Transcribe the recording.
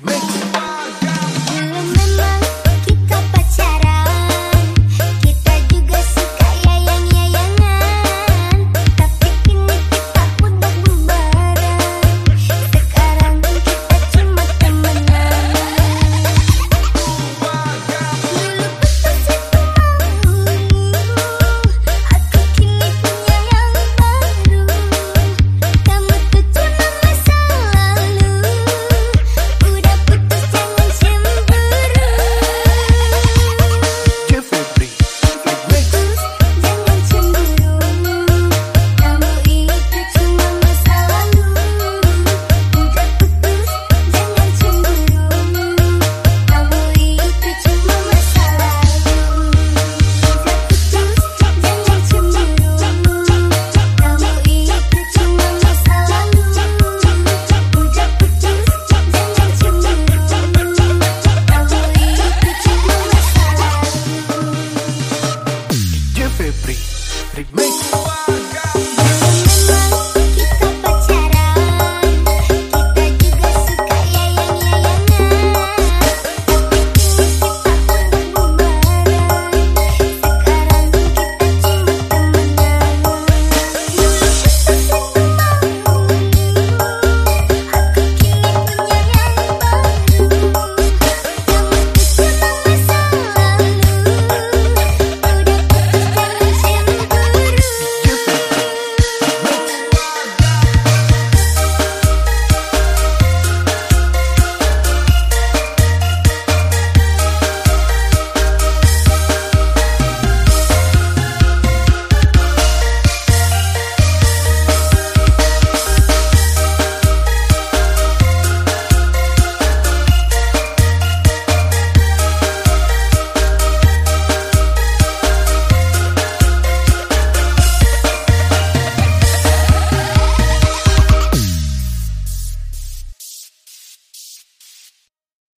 Make. Dulu